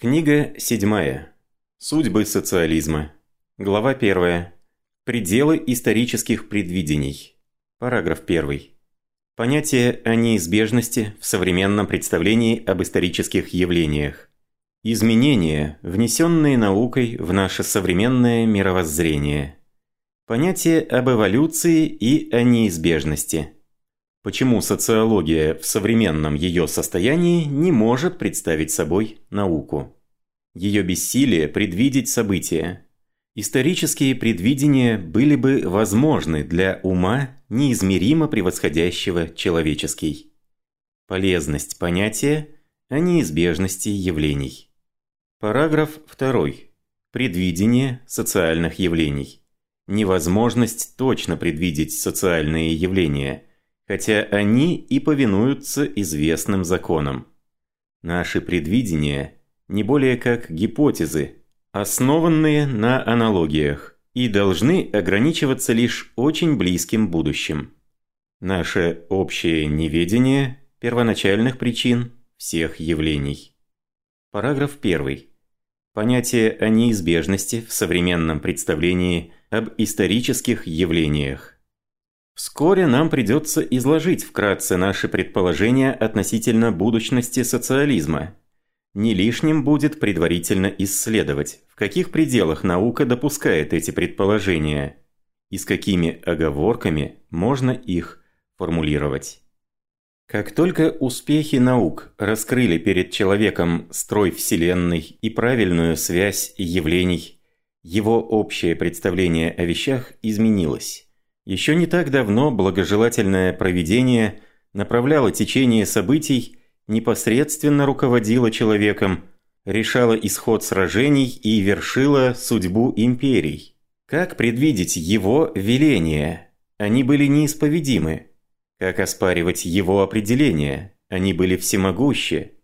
Книга 7. Судьбы социализма. Глава 1. Пределы исторических предвидений. Параграф 1. Понятие о неизбежности в современном представлении об исторических явлениях. Изменения, внесенные наукой в наше современное мировоззрение. Понятие об эволюции и о неизбежности. Почему социология в современном ее состоянии не может представить собой науку? Ее бессилие предвидеть события. Исторические предвидения были бы возможны для ума, неизмеримо превосходящего человеческий. Полезность понятия о неизбежности явлений. Параграф 2. Предвидение социальных явлений. Невозможность точно предвидеть социальные явления – хотя они и повинуются известным законам. Наши предвидения не более как гипотезы, основанные на аналогиях, и должны ограничиваться лишь очень близким будущим. Наше общее неведение первоначальных причин всех явлений. Параграф 1. Понятие о неизбежности в современном представлении об исторических явлениях. Вскоре нам придется изложить вкратце наши предположения относительно будущности социализма. Не лишним будет предварительно исследовать, в каких пределах наука допускает эти предположения и с какими оговорками можно их формулировать. Как только успехи наук раскрыли перед человеком строй Вселенной и правильную связь явлений, его общее представление о вещах изменилось. Еще не так давно благожелательное провидение направляло течение событий, непосредственно руководило человеком, решало исход сражений и вершило судьбу империй. Как предвидеть его веления? Они были неисповедимы. Как оспаривать его определения? Они были всемогущи.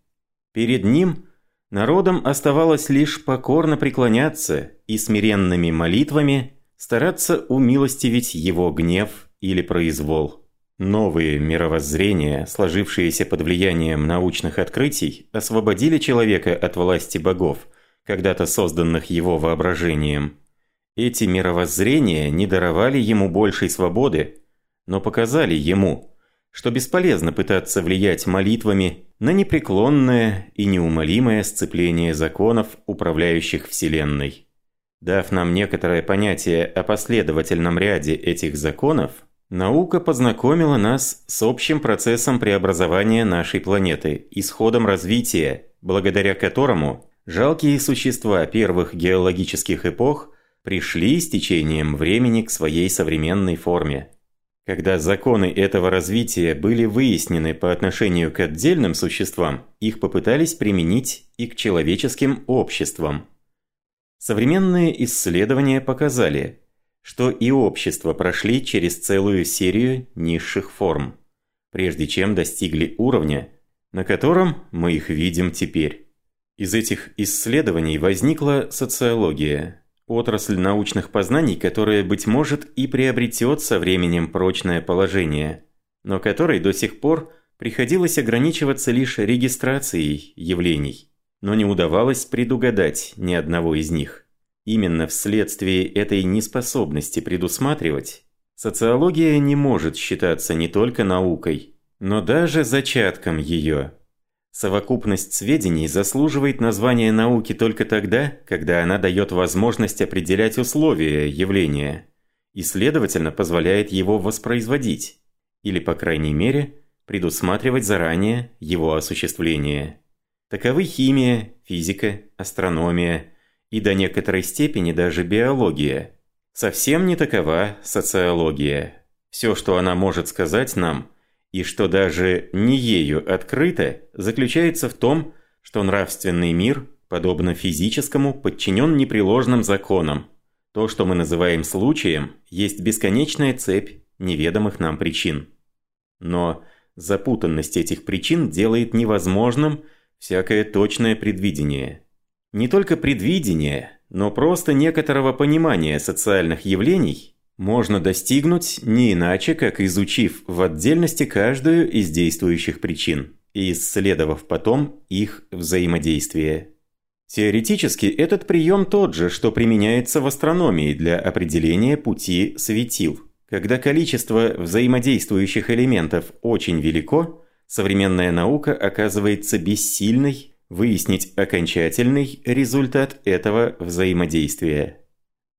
Перед ним народом оставалось лишь покорно преклоняться и смиренными молитвами стараться умилостивить его гнев или произвол. Новые мировоззрения, сложившиеся под влиянием научных открытий, освободили человека от власти богов, когда-то созданных его воображением. Эти мировоззрения не даровали ему большей свободы, но показали ему, что бесполезно пытаться влиять молитвами на непреклонное и неумолимое сцепление законов, управляющих Вселенной. Дав нам некоторое понятие о последовательном ряде этих законов, наука познакомила нас с общим процессом преобразования нашей планеты, исходом развития, благодаря которому жалкие существа первых геологических эпох пришли с течением времени к своей современной форме. Когда законы этого развития были выяснены по отношению к отдельным существам, их попытались применить и к человеческим обществам – Современные исследования показали, что и общества прошли через целую серию низших форм, прежде чем достигли уровня, на котором мы их видим теперь. Из этих исследований возникла социология, отрасль научных познаний, которая, быть может, и приобретет со временем прочное положение, но которой до сих пор приходилось ограничиваться лишь регистрацией явлений но не удавалось предугадать ни одного из них. Именно вследствие этой неспособности предусматривать, социология не может считаться не только наукой, но даже зачатком ее. Совокупность сведений заслуживает названия науки только тогда, когда она дает возможность определять условия явления и, следовательно, позволяет его воспроизводить, или, по крайней мере, предусматривать заранее его осуществление. Таковы химия, физика, астрономия и до некоторой степени даже биология. Совсем не такова социология. Все, что она может сказать нам, и что даже не ею открыто, заключается в том, что нравственный мир, подобно физическому, подчинен непреложным законам. То, что мы называем случаем, есть бесконечная цепь неведомых нам причин. Но запутанность этих причин делает невозможным – всякое точное предвидение. Не только предвидение, но просто некоторого понимания социальных явлений можно достигнуть не иначе, как изучив в отдельности каждую из действующих причин и исследовав потом их взаимодействие. Теоретически этот прием тот же, что применяется в астрономии для определения пути светил. Когда количество взаимодействующих элементов очень велико, современная наука оказывается бессильной выяснить окончательный результат этого взаимодействия.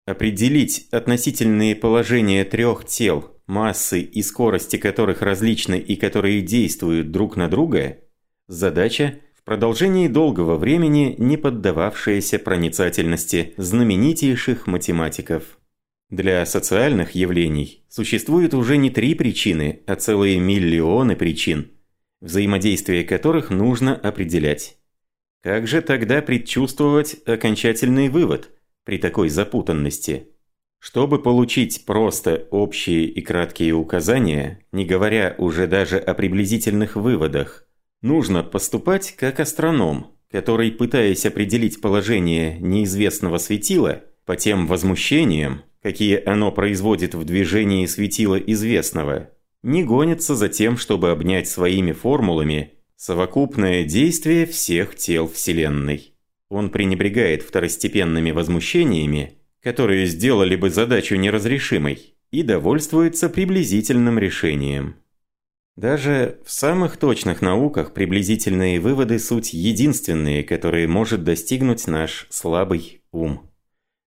Определить относительные положения трех тел, массы и скорости которых различны и которые действуют друг на друга – задача, в продолжении долгого времени не поддававшаяся проницательности знаменитейших математиков. Для социальных явлений существует уже не три причины, а целые миллионы причин, взаимодействие которых нужно определять. Как же тогда предчувствовать окончательный вывод при такой запутанности? Чтобы получить просто общие и краткие указания, не говоря уже даже о приблизительных выводах, нужно поступать как астроном, который, пытаясь определить положение неизвестного светила по тем возмущениям, какие оно производит в движении светила известного, не гонится за тем, чтобы обнять своими формулами Совокупное действие всех тел Вселенной. Он пренебрегает второстепенными возмущениями, которые сделали бы задачу неразрешимой, и довольствуется приблизительным решением. Даже в самых точных науках приблизительные выводы – суть единственные, которые может достигнуть наш слабый ум.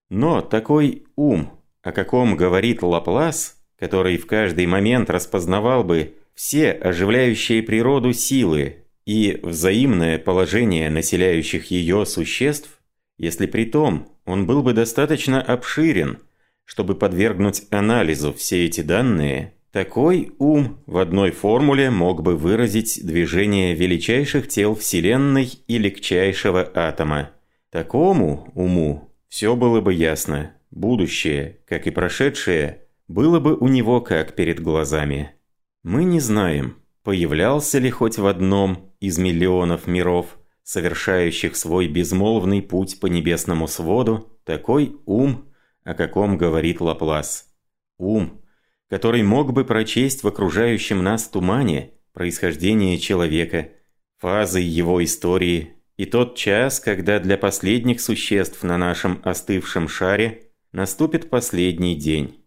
Но такой ум, о каком говорит Лаплас, который в каждый момент распознавал бы все оживляющие природу силы и взаимное положение населяющих ее существ, если при том он был бы достаточно обширен, чтобы подвергнуть анализу все эти данные, такой ум в одной формуле мог бы выразить движение величайших тел Вселенной и легчайшего атома. Такому уму все было бы ясно, будущее, как и прошедшее, было бы у него как перед глазами. Мы не знаем, появлялся ли хоть в одном из миллионов миров, совершающих свой безмолвный путь по небесному своду, такой ум, о каком говорит Лаплас. Ум, который мог бы прочесть в окружающем нас тумане происхождение человека, фазы его истории и тот час, когда для последних существ на нашем остывшем шаре наступит последний день.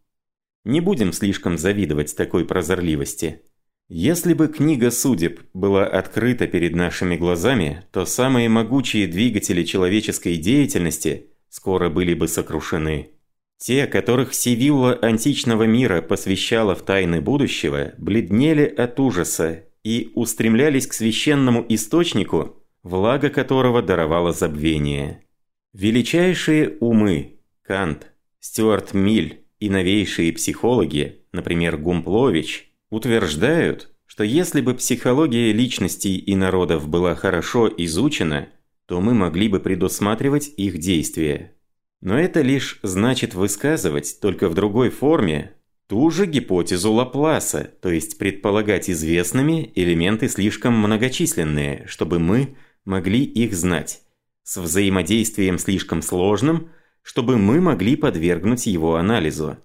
Не будем слишком завидовать такой прозорливости. Если бы книга судеб была открыта перед нашими глазами, то самые могучие двигатели человеческой деятельности скоро были бы сокрушены. Те, которых Сивилла античного мира посвящала в тайны будущего, бледнели от ужаса и устремлялись к священному источнику, влага которого даровала забвение. Величайшие умы – Кант, Стюарт Миль и новейшие психологи, например, Гумплович – утверждают, что если бы психология личностей и народов была хорошо изучена, то мы могли бы предусматривать их действия. Но это лишь значит высказывать, только в другой форме, ту же гипотезу Лапласа, то есть предполагать известными элементы слишком многочисленные, чтобы мы могли их знать, с взаимодействием слишком сложным, чтобы мы могли подвергнуть его анализу.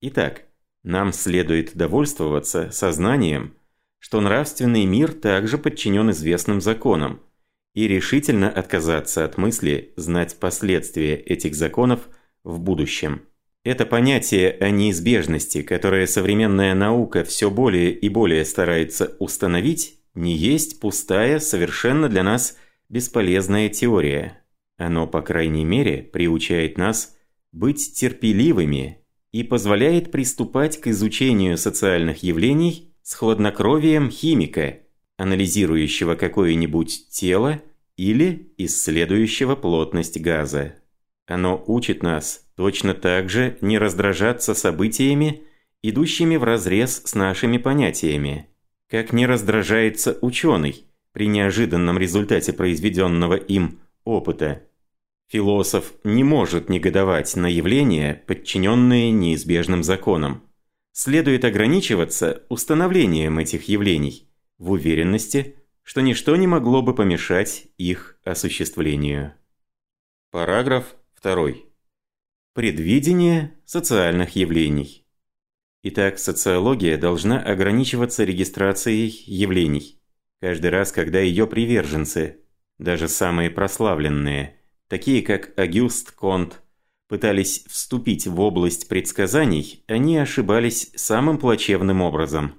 Итак, нам следует довольствоваться сознанием, что нравственный мир также подчинен известным законам, и решительно отказаться от мысли знать последствия этих законов в будущем. Это понятие о неизбежности, которое современная наука все более и более старается установить, не есть пустая, совершенно для нас бесполезная теория. Оно, по крайней мере, приучает нас быть терпеливыми и позволяет приступать к изучению социальных явлений с хладнокровием химика, анализирующего какое-нибудь тело или исследующего плотность газа. Оно учит нас точно так же не раздражаться событиями, идущими вразрез с нашими понятиями, как не раздражается ученый при неожиданном результате произведенного им опыта. Философ не может негодовать на явления, подчиненные неизбежным законам. Следует ограничиваться установлением этих явлений, в уверенности, что ничто не могло бы помешать их осуществлению. Параграф 2. Предвидение социальных явлений. Итак, социология должна ограничиваться регистрацией явлений. Каждый раз, когда ее приверженцы, даже самые прославленные – такие как Агюст Конт, пытались вступить в область предсказаний, они ошибались самым плачевным образом.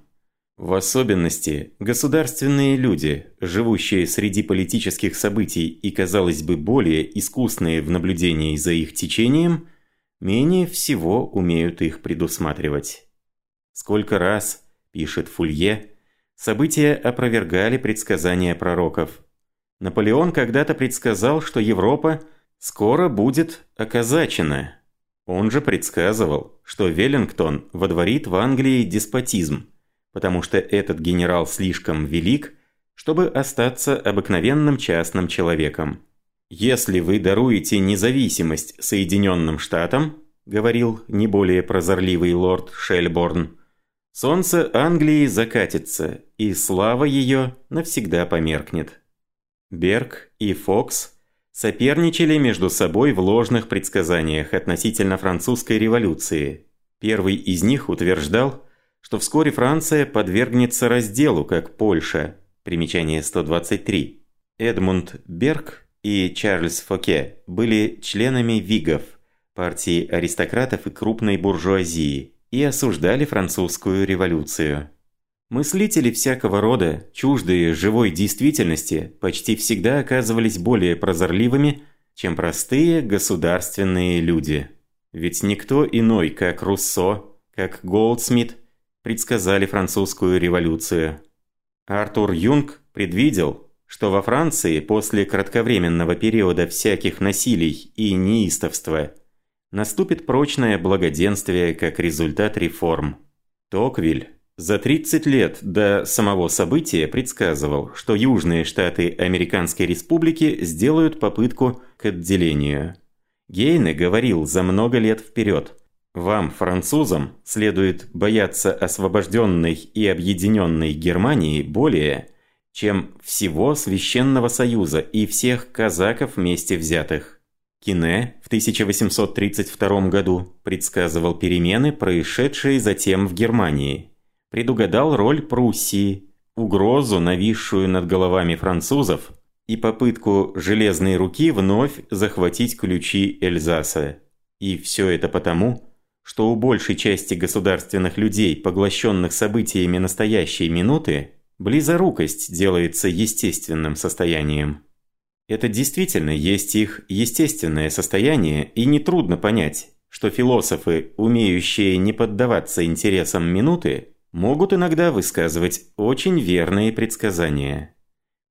В особенности, государственные люди, живущие среди политических событий и, казалось бы, более искусные в наблюдении за их течением, менее всего умеют их предусматривать. Сколько раз, пишет Фулье, события опровергали предсказания пророков. Наполеон когда-то предсказал, что Европа скоро будет оказачена. Он же предсказывал, что Веллингтон водворит в Англии деспотизм, потому что этот генерал слишком велик, чтобы остаться обыкновенным частным человеком. «Если вы даруете независимость Соединенным Штатам», говорил не более прозорливый лорд Шельборн, солнце Англии закатится, и слава ее навсегда померкнет. Берг и Фокс соперничали между собой в ложных предсказаниях относительно французской революции. Первый из них утверждал, что вскоре Франция подвергнется разделу, как Польша. Примечание 123. Эдмунд Берг и Чарльз Фоке были членами Вигов, партии аристократов и крупной буржуазии, и осуждали французскую революцию. Мыслители всякого рода, чуждые живой действительности, почти всегда оказывались более прозорливыми, чем простые государственные люди. Ведь никто иной, как Руссо, как Голдсмит, предсказали французскую революцию. Артур Юнг предвидел, что во Франции после кратковременного периода всяких насилий и неистовства наступит прочное благоденствие как результат реформ. Токвиль за 30 лет до самого события предсказывал, что южные штаты Американской Республики сделают попытку к отделению. Гейне говорил за много лет вперед. Вам, французам, следует бояться освобожденной и объединенной Германии более, чем всего Священного Союза и всех казаков вместе взятых. Кине в 1832 году предсказывал перемены, происшедшие затем в Германии. Предугадал роль Пруссии, угрозу, нависшую над головами французов, и попытку железной руки вновь захватить ключи Эльзаса. И все это потому, что у большей части государственных людей, поглощенных событиями настоящей минуты, Близорукость делается естественным состоянием. Это действительно есть их естественное состояние, и нетрудно понять, что философы, умеющие не поддаваться интересам минуты, могут иногда высказывать очень верные предсказания.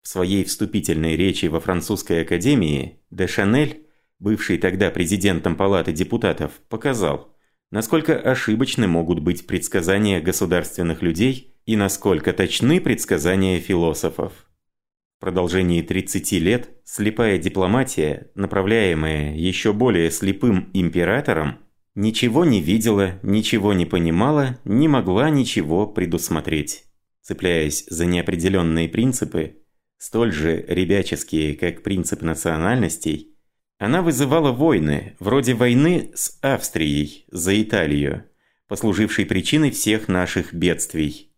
В своей вступительной речи во французской академии де Шанель, бывший тогда президентом Палаты депутатов, показал, насколько ошибочны могут быть предсказания государственных людей – и насколько точны предсказания философов. В продолжении 30 лет слепая дипломатия, направляемая еще более слепым императором, ничего не видела, ничего не понимала, не могла ничего предусмотреть. Цепляясь за неопределенные принципы, столь же ребяческие, как принцип национальностей, она вызывала войны, вроде войны с Австрией за Италию, послужившей причиной всех наших бедствий.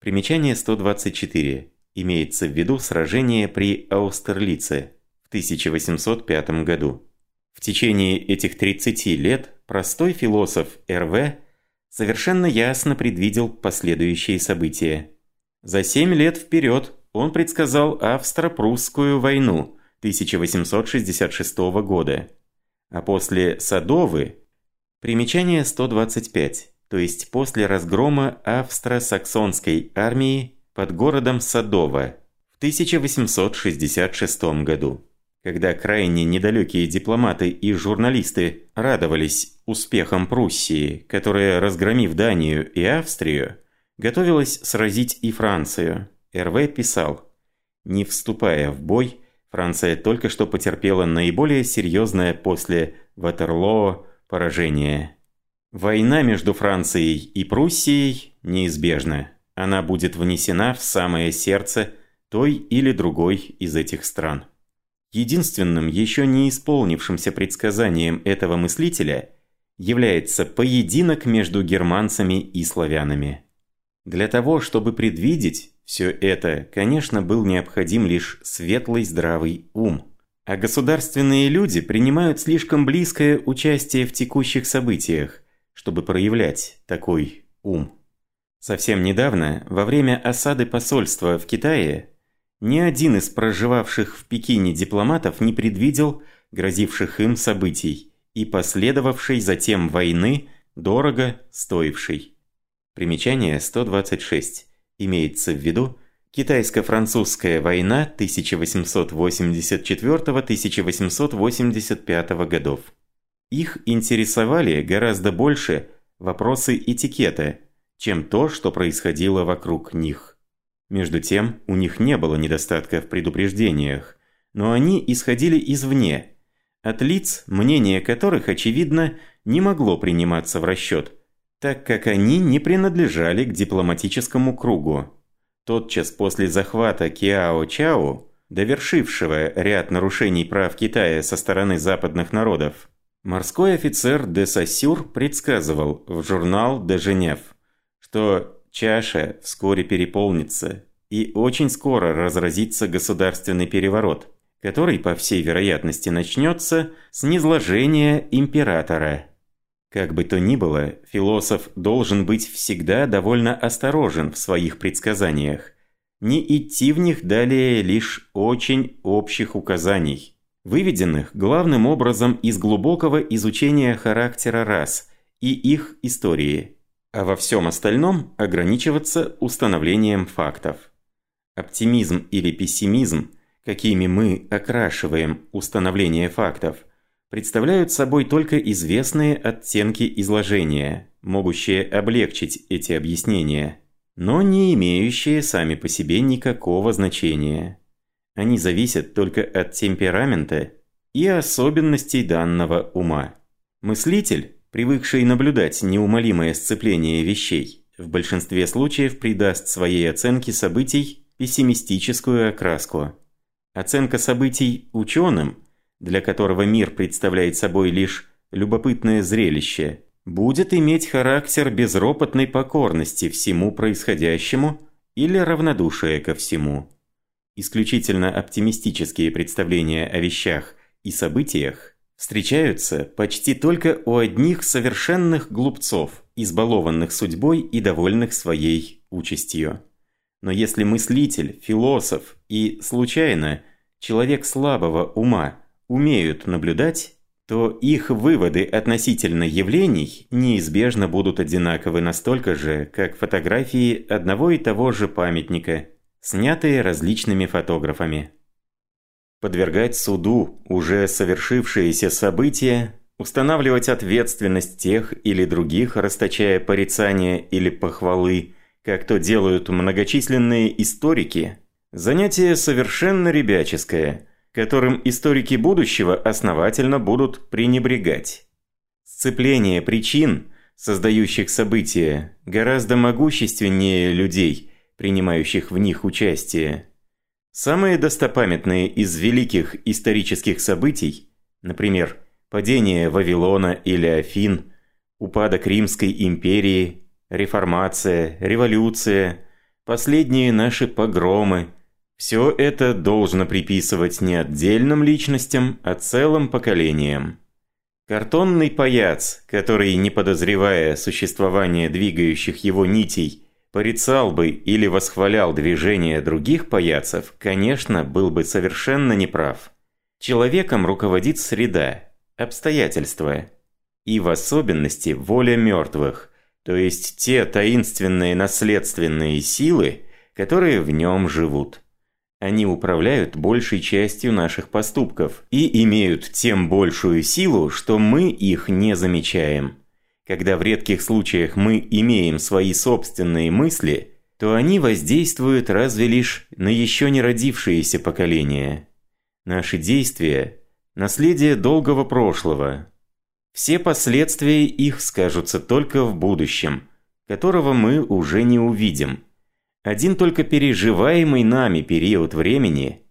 Примечание 124. Имеется в виду сражение при Аустерлице в 1805 году. В течение этих 30 лет простой философ РВ совершенно ясно предвидел последующие события. За 7 лет вперед он предсказал Австро-Прусскую войну 1866 года, а после Садовы Примечание 125 то есть после разгрома австро-саксонской армии под городом Садово в 1866 году. Когда крайне недалекие дипломаты и журналисты радовались успехам Пруссии, которая, разгромив Данию и Австрию, готовилась сразить и Францию, РВ писал «Не вступая в бой, Франция только что потерпела наиболее серьезное после Ватерлоо поражение». Война между Францией и Пруссией неизбежна. Она будет внесена в самое сердце той или другой из этих стран. Единственным еще не исполнившимся предсказанием этого мыслителя является поединок между германцами и славянами. Для того, чтобы предвидеть все это, конечно, был необходим лишь светлый здравый ум – А государственные люди принимают слишком близкое участие в текущих событиях, чтобы проявлять такой ум. Совсем недавно, во время осады посольства в Китае, ни один из проживавших в Пекине дипломатов не предвидел грозивших им событий и последовавшей затем войны, дорого стоившей. Примечание 126. Имеется в виду Китайско-французская война 1884-1885 годов. Их интересовали гораздо больше вопросы этикета, чем то, что происходило вокруг них. Между тем, у них не было недостатка в предупреждениях, но они исходили извне, от лиц, мнение которых, очевидно, не могло приниматься в расчет, так как они не принадлежали к дипломатическому кругу. Тотчас после захвата Киао-Чао, довершившего ряд нарушений прав Китая со стороны западных народов, морской офицер де Сассюр предсказывал в журнал «Де Женев», что чаша вскоре переполнится, и очень скоро разразится государственный переворот, который, по всей вероятности, начнется с низложения императора. Как бы то ни было, философ должен быть всегда довольно осторожен в своих предсказаниях, не идти в них далее лишь очень общих указаний, выведенных главным образом из глубокого изучения характера рас и их истории а во всем остальном ограничиваться установлением фактов. Оптимизм или пессимизм, какими мы окрашиваем установление фактов, представляют собой только известные оттенки изложения, могущие облегчить эти объяснения, но не имеющие сами по себе никакого значения. Они зависят только от темперамента и особенностей данного ума. Мыслитель привыкший наблюдать неумолимое сцепление вещей, в большинстве случаев придаст своей оценке событий пессимистическую окраску. Оценка событий ученым, для которого мир представляет собой лишь любопытное зрелище, будет иметь характер безропотной покорности всему происходящему или равнодушия ко всему. Исключительно оптимистические представления о вещах и событиях встречаются почти только у одних совершенных глупцов, избалованных судьбой и довольных своей участью. Но если мыслитель, философ и, случайно, человек слабого ума умеют наблюдать, то их выводы относительно явлений неизбежно будут одинаковы настолько же, как фотографии одного и того же памятника, снятые различными фотографами подвергать суду уже совершившиеся события, устанавливать ответственность тех или других, расточая порицания или похвалы, как то делают многочисленные историки, занятие совершенно ребяческое, которым историки будущего основательно будут пренебрегать. Сцепление причин, создающих события, гораздо могущественнее людей, принимающих в них участие. Самые достопамятные из великих исторических событий, например, падение Вавилона или Афин, упадок Римской империи, реформация, революция, последние наши погромы – все это должно приписывать не отдельным личностям, а целым поколениям. Картонный паяц, который, не подозревая существования двигающих его нитей, порицал бы или восхвалял движения других паяцев, конечно, был бы совершенно неправ. Человеком руководит среда, обстоятельства. И в особенности воля мертвых, то есть те таинственные наследственные силы, которые в нем живут. Они управляют большей частью наших поступков и имеют тем большую силу, что мы их не замечаем. Когда в редких случаях мы имеем свои собственные мысли, то они воздействуют разве лишь на еще не родившиеся поколения. Наши действия – наследие долгого прошлого. Все последствия их скажутся только в будущем, которого мы уже не увидим. Один только переживаемый нами период времени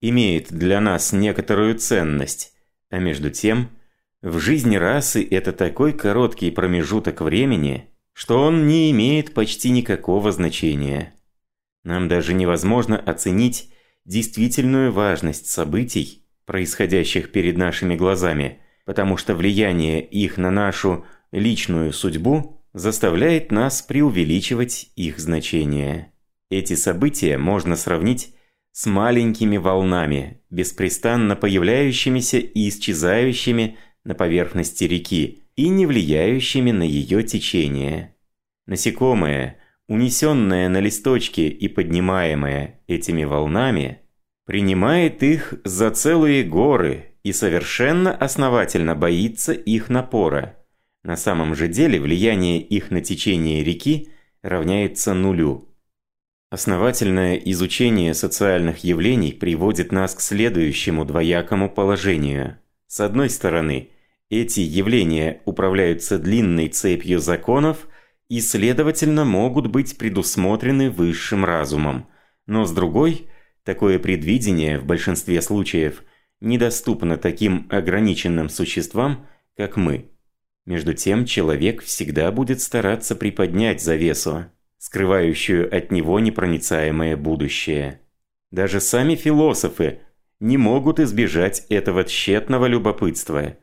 имеет для нас некоторую ценность, а между тем – в жизни расы это такой короткий промежуток времени, что он не имеет почти никакого значения. Нам даже невозможно оценить действительную важность событий, происходящих перед нашими глазами, потому что влияние их на нашу личную судьбу заставляет нас преувеличивать их значение. Эти события можно сравнить с маленькими волнами, беспрестанно появляющимися и исчезающими на поверхности реки и не влияющими на ее течение. Насекомое, унесенное на листочке и поднимаемое этими волнами, принимает их за целые горы и совершенно основательно боится их напора. На самом же деле влияние их на течение реки равняется нулю. Основательное изучение социальных явлений приводит нас к следующему двоякому положению. С одной стороны, эти явления управляются длинной цепью законов и, следовательно, могут быть предусмотрены высшим разумом. Но с другой, такое предвидение в большинстве случаев недоступно таким ограниченным существам, как мы. Между тем, человек всегда будет стараться приподнять завесу, скрывающую от него непроницаемое будущее. Даже сами философы не могут избежать этого тщетного любопытства.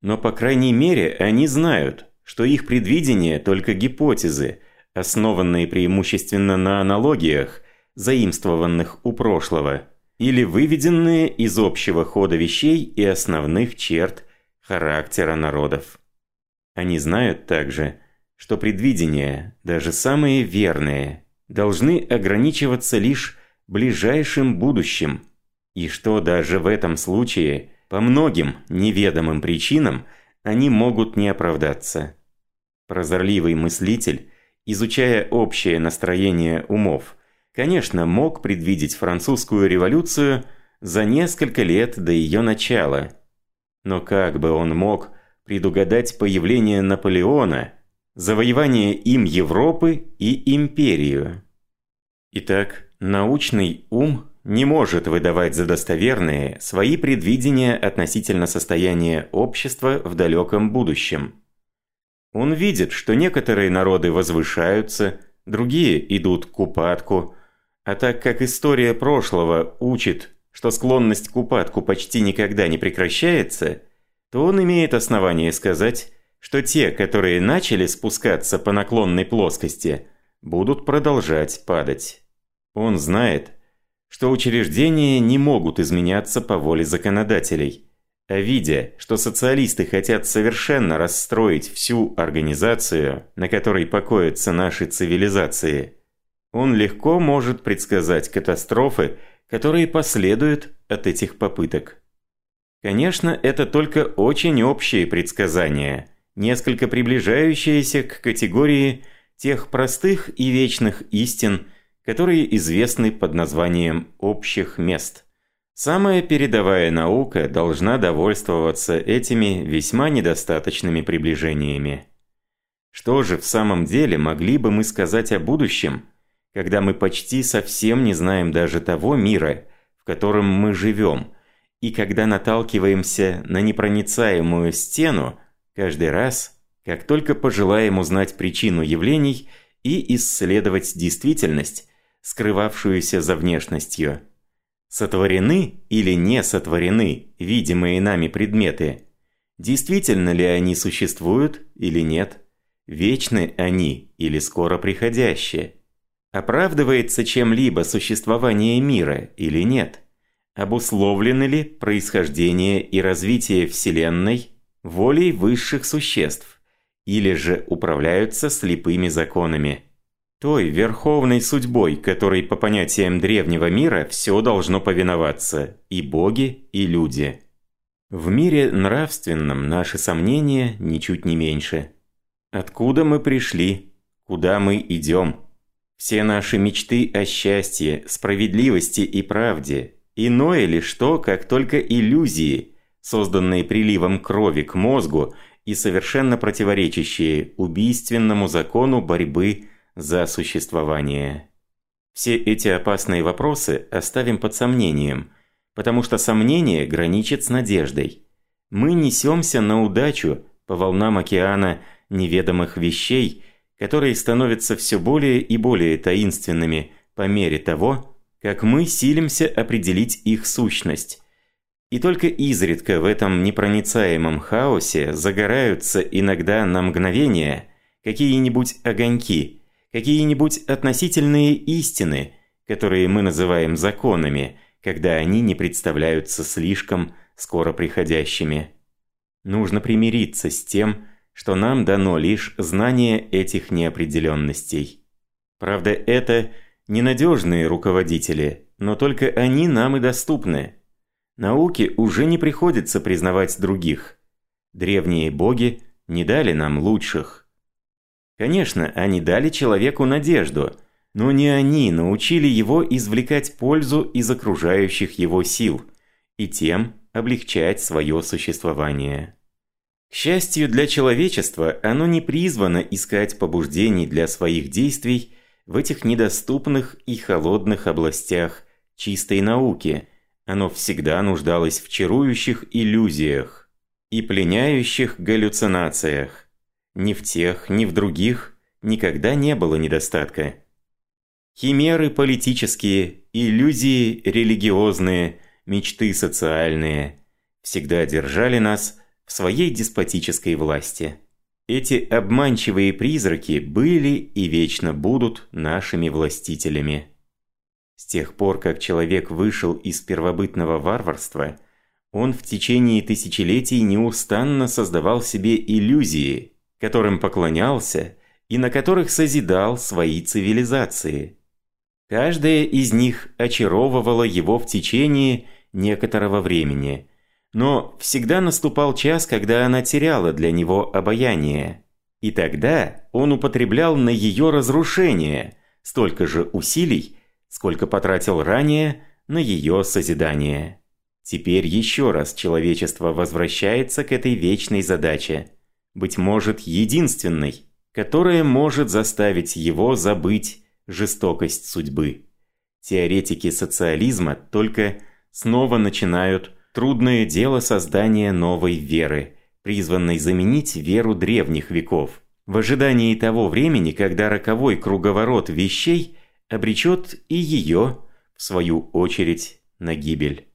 Но по крайней мере они знают, что их предвидения только гипотезы, основанные преимущественно на аналогиях, заимствованных у прошлого, или выведенные из общего хода вещей и основных черт характера народов. Они знают также, что предвидения, даже самые верные, должны ограничиваться лишь ближайшим будущим, и что даже в этом случае, по многим неведомым причинам, они могут не оправдаться. Прозорливый мыслитель, изучая общее настроение умов, конечно, мог предвидеть французскую революцию за несколько лет до ее начала. Но как бы он мог предугадать появление Наполеона – завоевание им Европы и империю. Итак, научный ум не может выдавать за достоверные свои предвидения относительно состояния общества в далеком будущем. Он видит, что некоторые народы возвышаются, другие идут к упадку, а так как история прошлого учит, что склонность к упадку почти никогда не прекращается, то он имеет основание сказать, что те, которые начали спускаться по наклонной плоскости, будут продолжать падать. Он знает, что учреждения не могут изменяться по воле законодателей, а видя, что социалисты хотят совершенно расстроить всю организацию, на которой покоятся наши цивилизации, он легко может предсказать катастрофы, которые последуют от этих попыток. Конечно, это только очень общие предсказания – несколько приближающаяся к категории тех простых и вечных истин, которые известны под названием «общих мест». Самая передовая наука должна довольствоваться этими весьма недостаточными приближениями. Что же в самом деле могли бы мы сказать о будущем, когда мы почти совсем не знаем даже того мира, в котором мы живем, и когда наталкиваемся на непроницаемую стену, Каждый раз, как только пожелаем узнать причину явлений и исследовать действительность, скрывавшуюся за внешностью. Сотворены или не сотворены видимые нами предметы? Действительно ли они существуют или нет? Вечны они или скоро приходящие? Оправдывается чем-либо существование мира или нет? Обусловлены ли происхождение и развитие Вселенной волей высших существ, или же управляются слепыми законами. Той верховной судьбой, которой по понятиям древнего мира все должно повиноваться, и боги, и люди. В мире нравственном наши сомнения ничуть не меньше. Откуда мы пришли? Куда мы идем? Все наши мечты о счастье, справедливости и правде – иное ли что, как только иллюзии – созданные приливом крови к мозгу и совершенно противоречащие убийственному закону борьбы за существование. Все эти опасные вопросы оставим под сомнением, потому что сомнение граничит с надеждой. Мы несемся на удачу по волнам океана неведомых вещей, которые становятся все более и более таинственными по мере того, как мы силимся определить их сущность, И только изредка в этом непроницаемом хаосе загораются иногда на мгновение какие-нибудь огоньки, какие-нибудь относительные истины, которые мы называем законами, когда они не представляются слишком скоро приходящими. Нужно примириться с тем, что нам дано лишь знание этих неопределенностей. Правда, это ненадежные руководители, но только они нам и доступны. Науке уже не приходится признавать других. Древние боги не дали нам лучших. Конечно, они дали человеку надежду, но не они научили его извлекать пользу из окружающих его сил и тем облегчать свое существование. К счастью для человечества, оно не призвано искать побуждений для своих действий в этих недоступных и холодных областях чистой науки – оно всегда нуждалось в чарующих иллюзиях и пленяющих галлюцинациях. Ни в тех, ни в других никогда не было недостатка. Химеры политические, иллюзии религиозные, мечты социальные всегда держали нас в своей деспотической власти. Эти обманчивые призраки были и вечно будут нашими властителями. С тех пор, как человек вышел из первобытного варварства, он в течение тысячелетий неустанно создавал себе иллюзии, которым поклонялся и на которых созидал свои цивилизации. Каждая из них очаровывала его в течение некоторого времени, но всегда наступал час, когда она теряла для него обаяние. И тогда он употреблял на ее разрушение столько же усилий, сколько потратил ранее на ее созидание. Теперь еще раз человечество возвращается к этой вечной задаче, быть может единственной, которая может заставить его забыть жестокость судьбы. Теоретики социализма только снова начинают трудное дело создания новой веры, призванной заменить веру древних веков. В ожидании того времени, когда роковой круговорот вещей – обречет и ее, в свою очередь, на гибель.